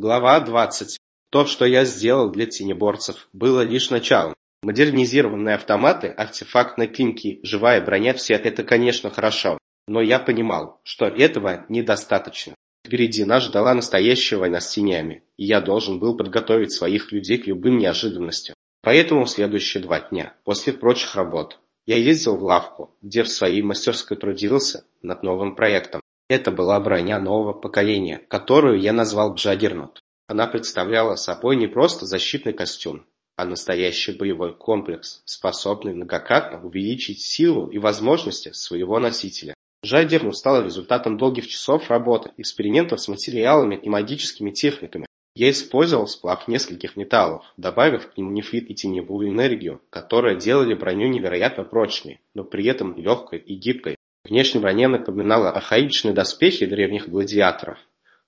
Глава 20. То, что я сделал для тенеборцев, было лишь началом. Модернизированные автоматы, артефактные клинки, живая броня – все это, конечно, хорошо. Но я понимал, что этого недостаточно. Впереди нас ждала настоящая война с тенями, и я должен был подготовить своих людей к любым неожиданностям. Поэтому в следующие два дня, после прочих работ, я ездил в лавку, где в своей мастерской трудился над новым проектом. Это была броня нового поколения, которую я назвал Джаггернот. Она представляла собой не просто защитный костюм, а настоящий боевой комплекс, способный многократно увеличить силу и возможности своего носителя. Джаггернот стал результатом долгих часов работы, экспериментов с материалами и магическими техниками. Я использовал сплав нескольких металлов, добавив к ним нефрит и теневую энергию, которые делали броню невероятно прочной, но при этом легкой и гибкой. Внешне броня напоминала архаичные доспехи древних гладиаторов,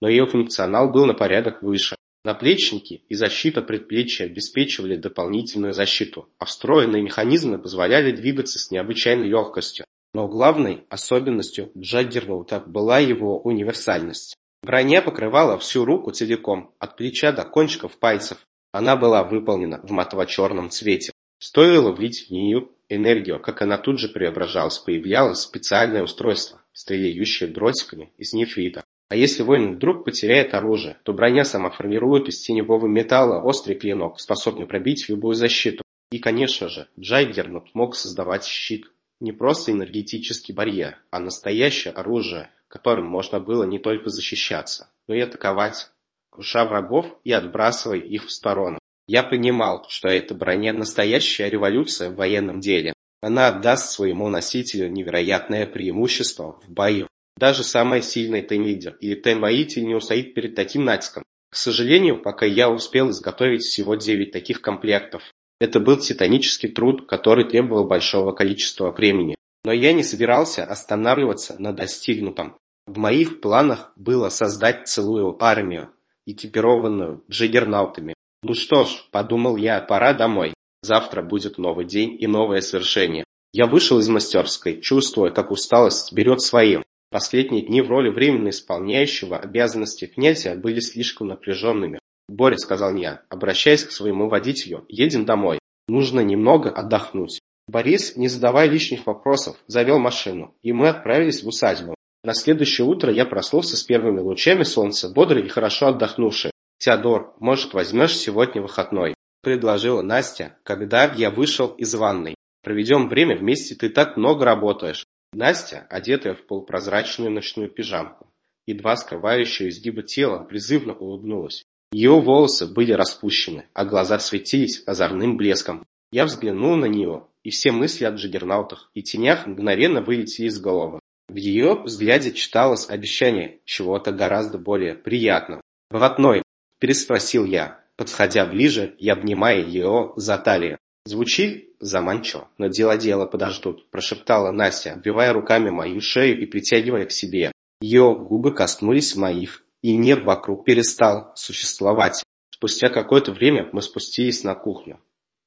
но ее функционал был на порядок выше. Наплечники и защита предплечья обеспечивали дополнительную защиту, а встроенные механизмы позволяли двигаться с необычайной легкостью. Но главной особенностью Джаггерноута была его универсальность. Броня покрывала всю руку целиком, от плеча до кончиков пальцев. Она была выполнена в матово-черном цвете. Стоило влить в нее энергию, как она тут же преображалась, появлялось специальное устройство, стреляющее дротиками из нефрита. А если воин вдруг потеряет оружие, то броня сама формирует из теневого металла острый клинок, способный пробить любую защиту. И, конечно же, Джайгернут мог создавать щит. Не просто энергетический барьер, а настоящее оружие, которым можно было не только защищаться, но и атаковать, круша врагов и отбрасывая их в сторону. Я понимал, что эта броня – настоящая революция в военном деле. Она отдаст своему носителю невероятное преимущество в бою. Даже самый сильный тен-лидер или тен-воитель не устоит перед таким натиском. К сожалению, пока я успел изготовить всего 9 таких комплектов. Это был титанический труд, который требовал большого количества времени. Но я не собирался останавливаться на достигнутом. В моих планах было создать целую армию, экипированную джиггернаутами, ну что ж, подумал я, пора домой. Завтра будет новый день и новое свершение. Я вышел из мастерской, чувствуя, как усталость берет своим. Последние дни в роли временно исполняющего обязанности князя были слишком напряженными. «Боря», — сказал я, обращаясь к своему водителю, — «едем домой. Нужно немного отдохнуть». Борис, не задавая лишних вопросов, завел машину, и мы отправились в усадьбу. На следующее утро я проснулся с первыми лучами солнца, бодрый и хорошо отдохнувший. «Теодор, может, возьмешь сегодня выходной?» – предложила Настя, когда я вышел из ванной. «Проведем время вместе, ты так много работаешь». Настя, одетая в полупрозрачную ночную пижамку, едва скрывающую изгибы тела, призывно улыбнулась. Ее волосы были распущены, а глаза светились озорным блеском. Я взглянул на нее, и все мысли о джиггернаутах и тенях мгновенно вылетели из головы. В ее взгляде читалось обещание чего-то гораздо более приятного. «Блатной, переспросил я, подходя ближе и обнимая ее за талию. Звучит заманчиво, но дело дело подождут, прошептала Настя, обвивая руками мою шею и притягивая к себе. Ее губы коснулись моих, и мир вокруг перестал существовать. Спустя какое-то время мы спустились на кухню,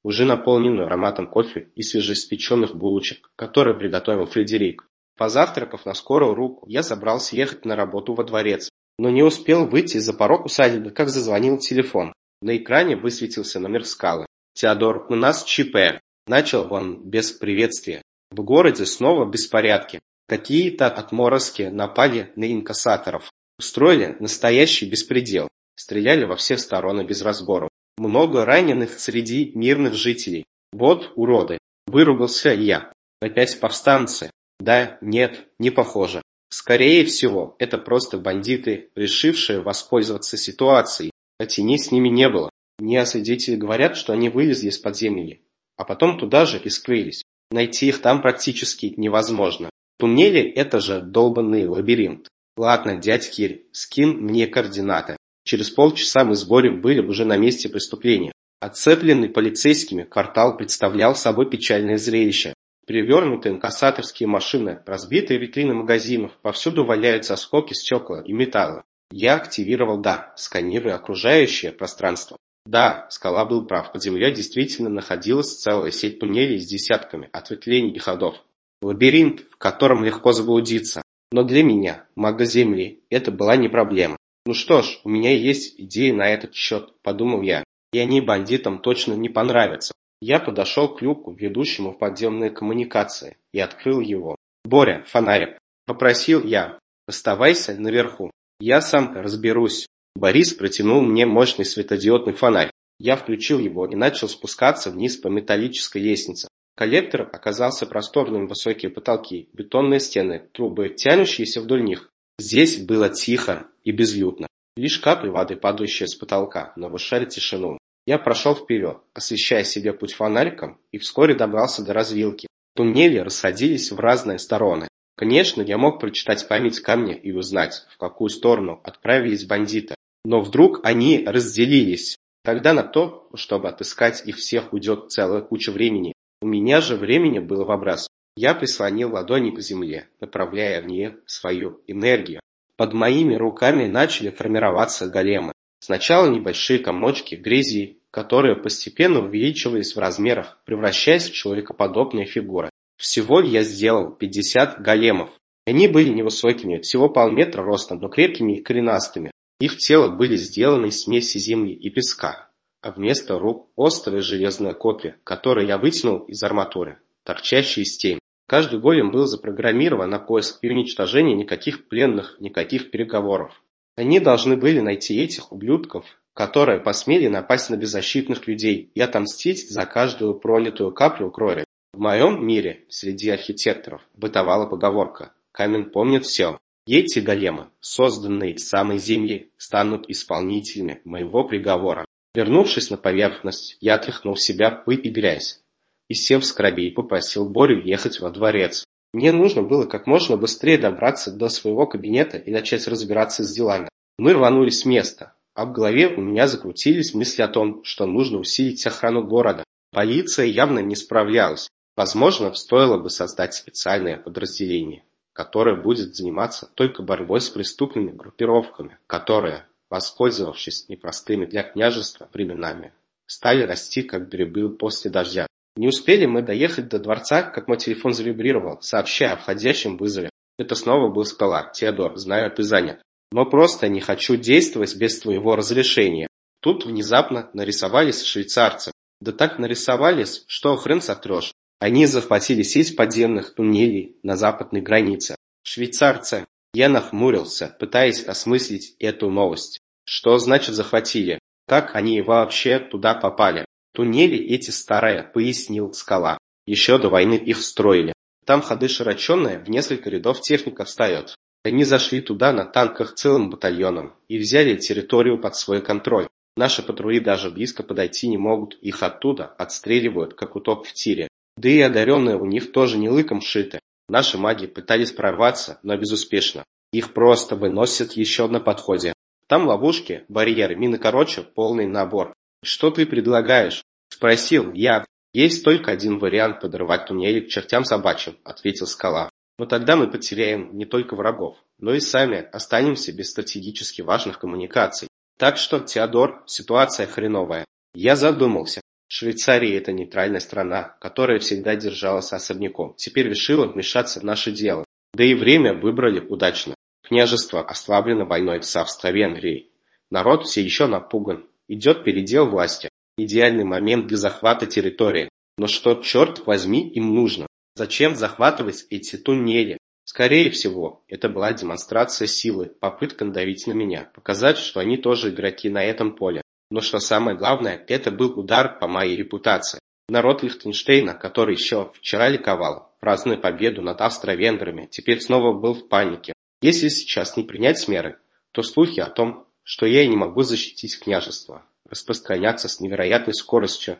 уже наполненную ароматом кофе и свежеиспеченных булочек, которые приготовил Фредерик. Позавтракав на скорую руку, я собрался ехать на работу во дворец, но не успел выйти за порог усадьбы, как зазвонил телефон. На экране высветился номер скалы. «Теодор, у нас ЧП!» Начал он без приветствия. В городе снова беспорядки. Какие-то отморозки напали на инкассаторов. Устроили настоящий беспредел. Стреляли во все стороны без разбору. Много раненых среди мирных жителей. Вот уроды. Выругался я. Опять повстанцы. Да, нет, не похоже. Скорее всего, это просто бандиты, решившие воспользоваться ситуацией, а теней с ними не было. Свидетели говорят, что они вылезли из подземелья, а потом туда же и скрылись. Найти их там практически невозможно. Туннели – это же долбанный лабиринт. Ладно, дядь Кирь, скинь мне координаты. Через полчаса мы с Борем были уже на месте преступления. Отцепленный полицейскими, квартал представлял собой печальное зрелище. Перевернутые инкассаторские машины, разбитые витрины магазинов, повсюду валяются осколки стекла и металла. Я активировал «Да», сканируя окружающее пространство. Да, Скала был прав, под землей действительно находилась целая сеть туннелей с десятками ответвлений и ходов. Лабиринт, в котором легко заблудиться. Но для меня, мага Земли, это была не проблема. Ну что ж, у меня есть идеи на этот счет, подумал я, и они бандитам точно не понравятся. Я подошел к люку, ведущему в подземные коммуникации, и открыл его. «Боря, фонарик!» – попросил я. «Оставайся наверху. Я сам разберусь». Борис протянул мне мощный светодиодный фонарь. Я включил его и начал спускаться вниз по металлической лестнице. Коллектор оказался просторным, высокие потолки, бетонные стены, трубы, тянущиеся вдоль них. Здесь было тихо и безлюдно. Лишь капли воды, падающие с потолка, нарушали тишину. Я прошел вперед, освещая себе путь фонариком, и вскоре добрался до развилки. Туннели расходились в разные стороны. Конечно, я мог прочитать память камня и узнать, в какую сторону отправились бандиты. Но вдруг они разделились. Тогда на то, чтобы отыскать их всех, уйдет целая куча времени. У меня же времени было в образ. Я прислонил ладони к земле, направляя в нее свою энергию. Под моими руками начали формироваться големы. Сначала небольшие комочки грязи, которые постепенно увеличивались в размерах, превращаясь в человекоподобные фигуры. Всего я сделал 50 големов. Они были невысокими, всего полметра ростом, но крепкими и коренастыми. Их тело были сделаны из смеси земли и песка, а вместо рук острые железные копья, которые я вытянул из арматуры, торчащие из стен. Каждый голем был запрограммирован на поиск и уничтожение никаких пленных, никаких переговоров. Они должны были найти этих ублюдков, которые посмели напасть на беззащитных людей и отомстить за каждую пролитую каплю крови. В моем мире среди архитекторов бытовала поговорка «Камень помнит все». Эти големы, созданные из самой земли, станут исполнителями моего приговора. Вернувшись на поверхность, я отряхнул себя пыль и грязь, и, сев с корабей, попросил Борю ехать во дворец. Мне нужно было как можно быстрее добраться до своего кабинета и начать разбираться с делами. Мы рванулись с места, а в голове у меня закрутились мысли о том, что нужно усилить охрану города. Полиция явно не справлялась. Возможно, стоило бы создать специальное подразделение, которое будет заниматься только борьбой с преступными группировками, которые, воспользовавшись непростыми для княжества временами, стали расти как грибы после дождя. Не успели мы доехать до дворца, как мой телефон завибрировал, сообщая о входящем вызове. Это снова был Скала. Теодор, знаю, ты занят. Но просто не хочу действовать без твоего разрешения. Тут внезапно нарисовались швейцарцы. Да так нарисовались, что хрен сотрешь. Они захватили сеть подземных туннелей на западной границе. Швейцарцы. Я нахмурился, пытаясь осмыслить эту новость. Что значит захватили? Как они вообще туда попали? Туннели эти старые, пояснил Скала. Еще до войны их строили. Там ходы широченные, в несколько рядов техника встает. Они зашли туда на танках целым батальоном и взяли территорию под свой контроль. Наши патрули даже близко подойти не могут, их оттуда отстреливают, как уток в тире. Да и одаренные у них тоже не лыком шиты. Наши маги пытались прорваться, но безуспешно. Их просто выносят еще на подходе. Там ловушки, барьеры, мины короче, полный набор. «Что ты предлагаешь?» – спросил я. «Есть только один вариант подорвать туннели к чертям собачьим», – ответил скала. «Но тогда мы потеряем не только врагов, но и сами останемся без стратегически важных коммуникаций. Так что, Теодор, ситуация хреновая». Я задумался. Швейцария – это нейтральная страна, которая всегда держалась особняком. Теперь решила вмешаться в наше дело. Да и время выбрали удачно. Княжество ослаблено войной с Австро-Венгрией. Народ все еще напуган, Идет передел власти. Идеальный момент для захвата территории. Но что, черт возьми, им нужно? Зачем захватывать эти туннели? Скорее всего, это была демонстрация силы, попытка надавить на меня, показать, что они тоже игроки на этом поле. Но что самое главное, это был удар по моей репутации. Народ Лихтенштейна, который еще вчера ликовал, празднуя победу над австро-венграми, теперь снова был в панике. Если сейчас не принять меры, то слухи о том, что я не могу защитить княжество, распространяться с невероятной скоростью,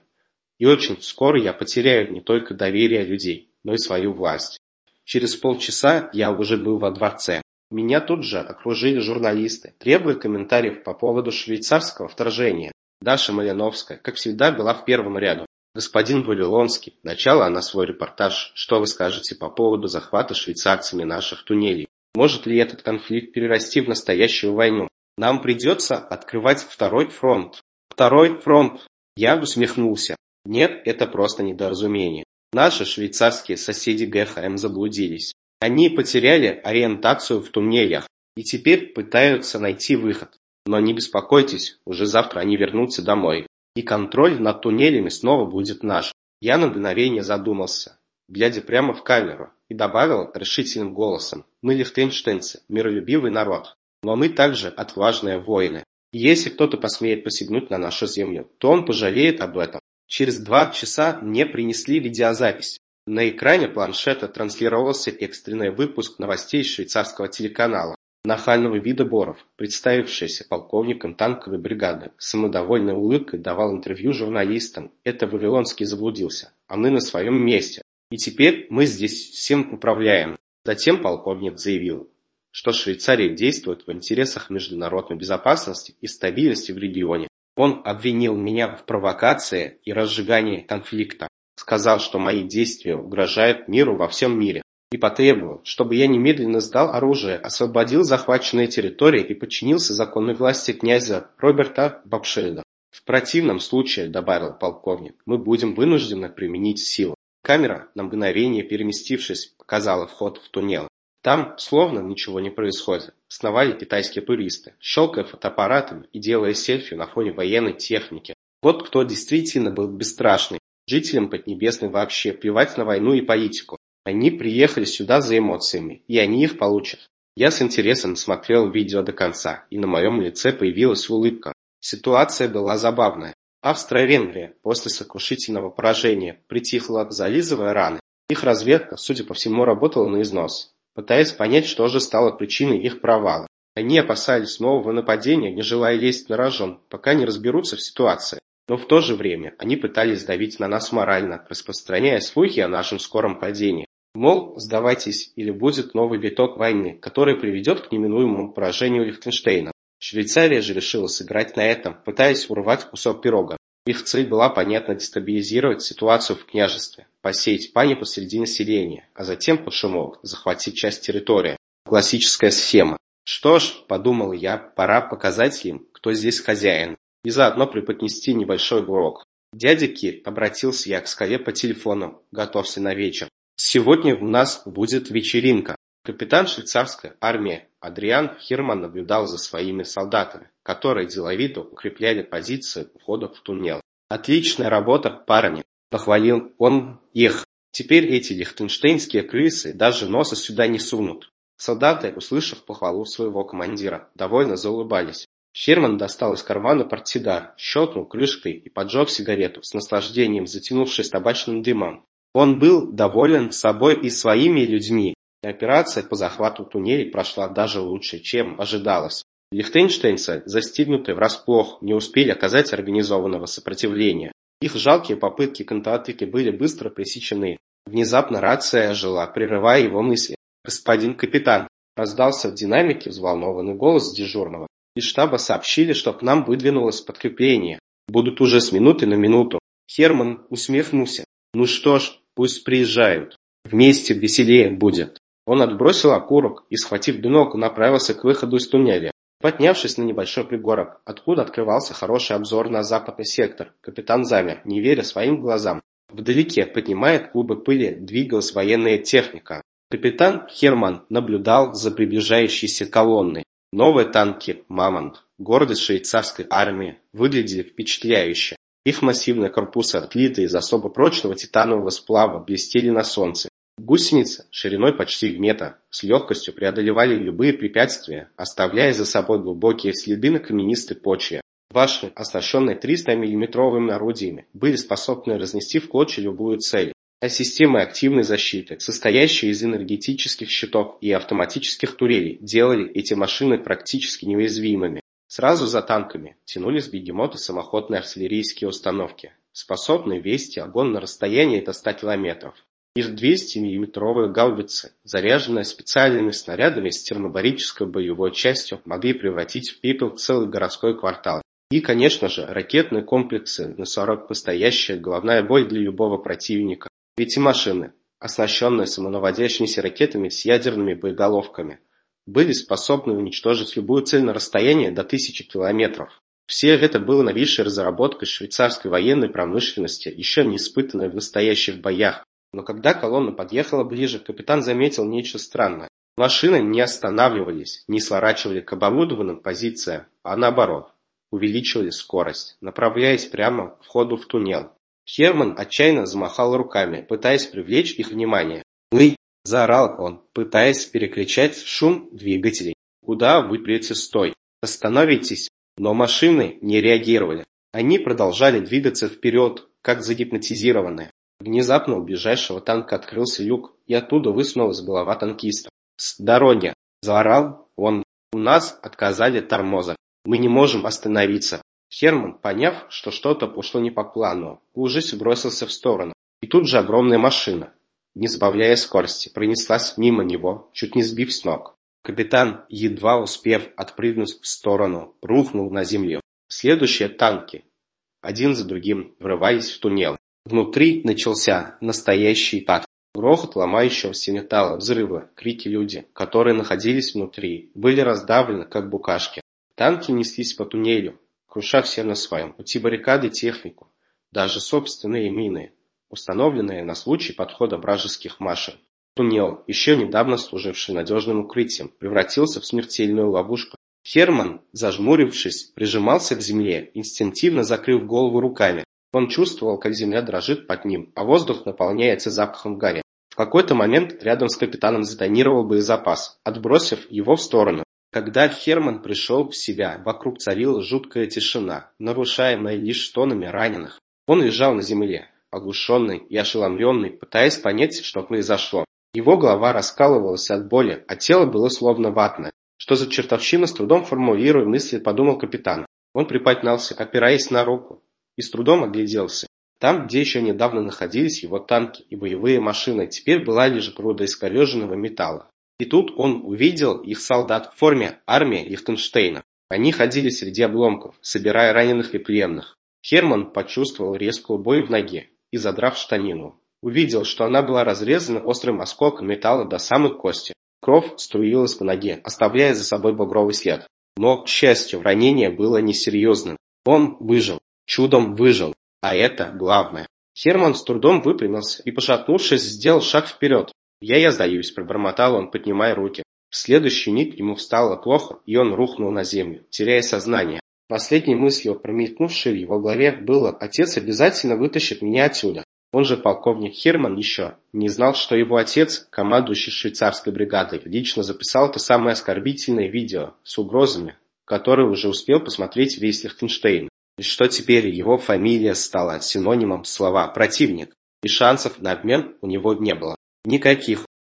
и очень скоро я потеряю не только доверие людей, но и свою власть. Через полчаса я уже был во дворце. Меня тут же окружили журналисты, требуя комментариев по поводу швейцарского вторжения. Даша Малиновская, как всегда, была в первом ряду. Господин Вавилонский, начала она свой репортаж. Что вы скажете по поводу захвата швейцарцами наших туннелей? Может ли этот конфликт перерасти в настоящую войну? Нам придется открывать второй фронт. Второй фронт. Я усмехнулся. Нет, это просто недоразумение. Наши швейцарские соседи ГХМ заблудились. Они потеряли ориентацию в туннелях и теперь пытаются найти выход. Но не беспокойтесь, уже завтра они вернутся домой. И контроль над туннелями снова будет наш. Я на мгновение задумался, глядя прямо в камеру, и добавил решительным голосом. Мы лихтенштейнцы, миролюбивый народ. Но мы также отважные воины. Если кто-то посмеет посягнуть на нашу землю, то он пожалеет об этом. Через два часа мне принесли видеозапись. На экране планшета транслировался экстренный выпуск новостей швейцарского телеканала. Нахального вида Боров, представившийся полковником танковой бригады, с самодовольной улыбкой давал интервью журналистам. Это Вавилонский заблудился, а мы на своем месте. И теперь мы здесь всем управляем. Затем полковник заявил, что Швейцария действует в интересах международной безопасности и стабильности в регионе. Он обвинил меня в провокации и разжигании конфликта, сказал, что мои действия угрожают миру во всем мире и потребовал, чтобы я немедленно сдал оружие, освободил захваченные территории и подчинился законной власти князя Роберта Бабшельда. В противном случае, добавил полковник, мы будем вынуждены применить силу. Камера, на мгновение переместившись, показала вход в туннел. Там словно ничего не происходит. Сновали китайские туристы, щелкая фотоаппаратами и делая селфи на фоне военной техники. Вот кто действительно был бесстрашный. Жителям Поднебесной вообще плевать на войну и политику. Они приехали сюда за эмоциями, и они их получат. Я с интересом смотрел видео до конца, и на моем лице появилась улыбка. Ситуация была забавная. Австро-Венгрия после сокрушительного поражения притихла, зализывая раны. Их разведка, судя по всему, работала на износ, пытаясь понять, что же стало причиной их провала. Они опасались нового нападения, не желая лезть на рожон, пока не разберутся в ситуации. Но в то же время они пытались давить на нас морально, распространяя слухи о нашем скором падении. Мол, сдавайтесь, или будет новый виток войны, который приведет к неминуемому поражению Лихтенштейна. Швейцария же решила сыграть на этом, пытаясь урвать кусок пирога. Их цель была, понятно, дестабилизировать ситуацию в княжестве, посеять панику среди населения, а затем под шумок захватить часть территории. Классическая схема. Что ж, подумал я, пора показать им, кто здесь хозяин, и заодно преподнести небольшой урок. Дядя Кир, обратился я к скале по телефону, готовься на вечер. Сегодня у нас будет вечеринка. Капитан швейцарской армии Адриан Хирман наблюдал за своими солдатами, которые деловито укрепляли позиции у входа в туннел. «Отличная работа, парни!» – похвалил он их. «Теперь эти лихтенштейнские крысы даже носа сюда не сунут». Солдаты, услышав похвалу своего командира, довольно заулыбались. Херман достал из кармана портсигар, щелкнул крышкой и поджег сигарету, с наслаждением затянувшись табачным дымом. Он был доволен собой и своими людьми. Операция по захвату туннелей прошла даже лучше, чем ожидалось. Лихтенштейнцы, застигнутые врасплох, не успели оказать организованного сопротивления. Их жалкие попытки контратаки были быстро пресечены. Внезапно рация ожила, прерывая его мысли. «Господин капитан!» – раздался в динамике взволнованный голос дежурного. Из штаба сообщили, что к нам выдвинулось подкрепление. Будут уже с минуты на минуту. Херман усмехнулся. Ну что ж, Пусть приезжают. Вместе веселее будет. Он отбросил окурок и, схватив бинокль, направился к выходу из туннеля. Поднявшись на небольшой пригорок, откуда открывался хороший обзор на западный сектор, капитан замер, не веря своим глазам. Вдалеке, поднимая клубы пыли, двигалась военная техника. Капитан Херман наблюдал за приближающейся колонной. Новые танки «Мамонт», гордость швейцарской армии, выглядели впечатляюще. Их массивные корпусы, отлитые из особо прочного титанового сплава, блестели на солнце. Гусеницы, шириной почти в метр, с легкостью преодолевали любые препятствия, оставляя за собой глубокие следы на каменистой почве. Ваши, оснащенные 300 миллиметровыми орудиями, были способны разнести в клочья любую цель. А системы активной защиты, состоящие из энергетических щитов и автоматических турелей, делали эти машины практически неуязвимыми. Сразу за танками тянулись бегемоты самоходные артиллерийские установки, способные вести огонь на расстоянии до 100 километров. Их 200-мм гаубицы, заряженные специальными снарядами с термобарической боевой частью, могли превратить в пепел целый городской квартал. И, конечно же, ракетные комплексы на 40 постоящая головная боль для любого противника. Эти машины, оснащенные самонаводящимися ракетами с ядерными боеголовками, были способны уничтожить любую цель на расстоянии до тысячи километров. Все это было новейшей разработкой швейцарской военной промышленности, еще не испытанной в настоящих боях. Но когда колонна подъехала ближе, капитан заметил нечто странное. Машины не останавливались, не сворачивали к оборудованным позициям, а наоборот, увеличивали скорость, направляясь прямо к входу в туннель. Херман отчаянно замахал руками, пытаясь привлечь их внимание. «Вы!» – заорал он, пытаясь перекричать шум двигателей. «Куда вы прете стой? Остановитесь!» Но машины не реагировали. Они продолжали двигаться вперед, как загипнотизированные. Внезапно у ближайшего танка открылся люк, и оттуда высунулась голова танкиста. «С дороги!» – заорал он. «У нас отказали тормоза. Мы не можем остановиться!» Херман, поняв, что что-то пошло не по плану, ужас бросился в сторону. И тут же огромная машина, не сбавляя скорости, пронеслась мимо него, чуть не сбив с ног. Капитан, едва успев отпрыгнуть в сторону, рухнул на землю. Следующие танки, один за другим, врываясь в туннел. Внутри начался настоящий пад. Грохот ломающегося металла, взрывы, крики люди, которые находились внутри, были раздавлены, как букашки. Танки неслись по туннелю, круша все на своем пути баррикады технику, даже собственные мины, установленные на случай подхода вражеских машин. Туннел, еще недавно служивший надежным укрытием, превратился в смертельную ловушку. Херман, зажмурившись, прижимался к земле, инстинктивно закрыв голову руками. Он чувствовал, как земля дрожит под ним, а воздух наполняется запахом гари. В какой-то момент рядом с капитаном затонировал боезапас, отбросив его в сторону. Когда Херман пришел в себя, вокруг царила жуткая тишина, нарушаемая лишь стонами раненых. Он лежал на земле, оглушенный и ошеломленный, пытаясь понять, что произошло. Его голова раскалывалась от боли, а тело было словно ватное. Что за чертовщина, с трудом формулируя мысли, подумал капитан. Он приподнялся, опираясь на руку, и с трудом огляделся. Там, где еще недавно находились его танки и боевые машины, теперь была лишь груда искореженного металла. И тут он увидел их солдат в форме армии Лихтенштейна. Они ходили среди обломков, собирая раненых и пленных. Херман почувствовал резкую боль в ноге и, задрав штанину, увидел, что она была разрезана острым осколком металла до самой кости. Кровь струилась по ноге, оставляя за собой багровый след. Но, к счастью, ранение было несерьезным. Он выжил, чудом выжил, а это главное. Херман с трудом выпрямился и, пошатнувшись, сделал шаг вперед. «Я я сдаюсь», – пробормотал он, поднимая руки. В следующий миг ему стало плохо, и он рухнул на землю, теряя сознание. Последней мыслью, промелькнувшей в его голове, было «Отец обязательно вытащит меня отсюда». Он же полковник Херман еще не знал, что его отец, командующий швейцарской бригадой, лично записал то самое оскорбительное видео с угрозами, которое уже успел посмотреть весь Лихтенштейн. И что теперь его фамилия стала синонимом слова «противник», и шансов на обмен у него не было. Никаких.